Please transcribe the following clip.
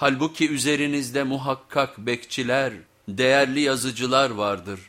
Halbuki üzerinizde muhakkak bekçiler, değerli yazıcılar vardır.